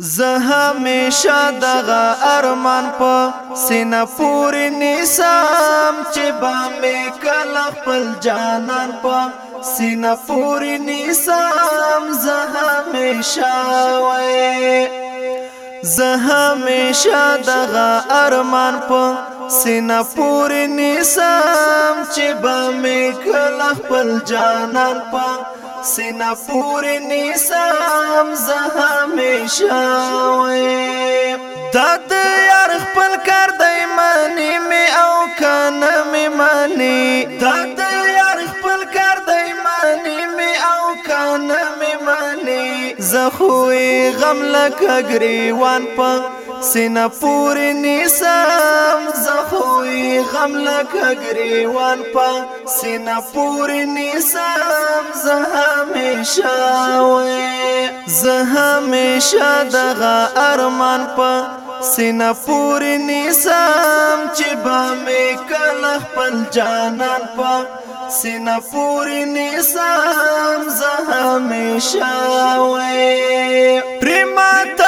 زه همیشه دغه ارمان په سینه پورې نسام چې به مې کله خپل جانان په سینه پورې نسام زه همیشه وای زه همیشه دغه ارمان په سینه پورې نسام چې به مې کله خپل جانان په سینا پوری نیسام زه همیشه وی دا د یار خپل کار دی مانی می او کنه می مانی دا د یار خپل کار دی مانی می او کنه می مانی زه خو غم لکه گریوان په سینا پوری نیسام زخوی غم لکا گریوان پا سینا پوری نیسام زهمیشا وی زهمیشا دغا ارمان پا سینا پوری نیسام چی با می کلخ پل جانان پا سینا پوری نیسام زهمیشا وی پریماتا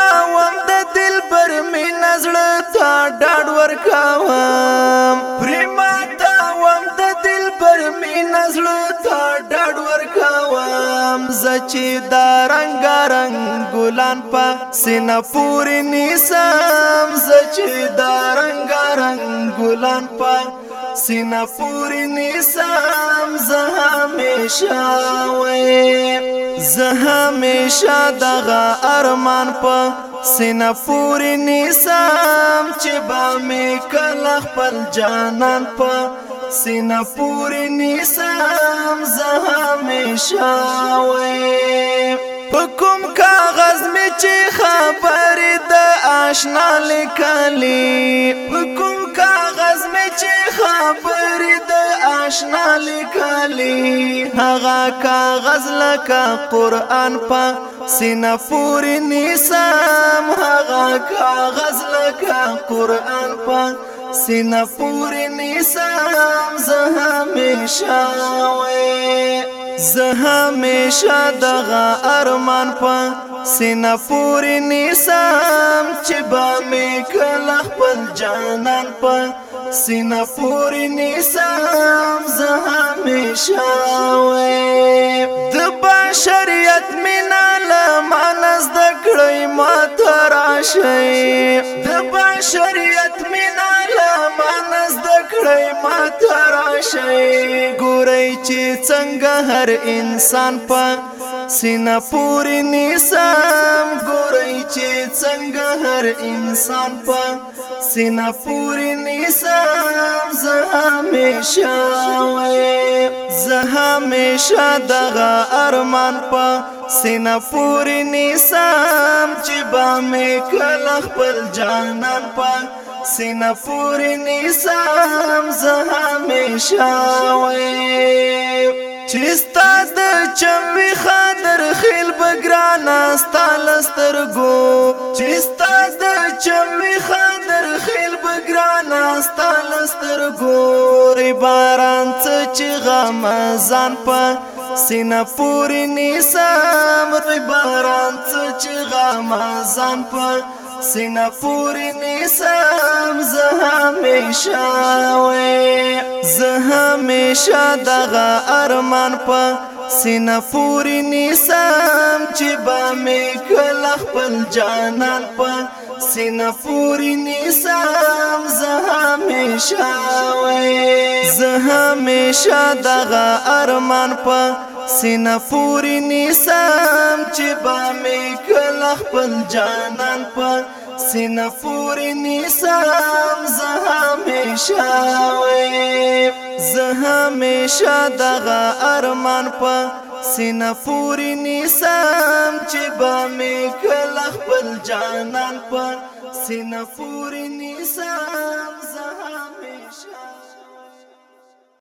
زړه ته ډاډ ورکوم پریما تا وم د دل پر می نزړه ته ډاډ ورکوم زچې د رنگ رنگ ګلان په سینا پوری نیسم زچې د رنگ رنگ ګلان په سینا پوری نیسام زه همیشه وې زه همیشه دغه ارمان په سینا پوری نیسام چې به مې کله خپل جانان په سینا پوری نیسم زه همیشه وی پکم کاغذ می چې خبر د آشنا لیکلی پکم کاغذ می چې خبر د آشنا لیکلی هغه کاغذ لکه قران په سینا پوری نیسم هغه کاغذ لکه قران په سینا پوری نیسام زه همیشه وې زه همیشه دغه ارمان په سینا پوری نیسام چې با می کله خپل جانان په سینا پوری نیسام زه همیشه وې د بشریت مینا لمانز د کړې ما تراشه د بشریت مینا کړی ما تراشي ګورئ چې څنګه هر انسان په سینا پوری نسام ګورئ چې څنګه هر انسان په سینا پوری نسام زه همیشه زه همیشه دغه ارمان په سینا پوری نسام چې با مې کله خپل جانان په سینا پور نسام زه همیشه وې چستا د چمبي خاطر خیل بګرانا ستالستر گو چستا د چمبي خاطر خیل بګرانا ستالستر گو ری باران څه چې غم ځان په سینا پوری نیسام ری باران چه غم ازان پر سینا پوری نیسم زه همیشه وې زه همیشه دغه ارمان په سینا پوری نیسم چې به مې کله خپل جانان په سینا پوری نیسم زه همیشه وې زه همیشه دغه ارمان په سینا پوری نیسم چې با می کله خپل جانان په سینا پوری نسام زه همیشه وې زه همیشه دغه ارمان په سینا پوری نسام چې با می کله خپل جانان په سینا پوری نسام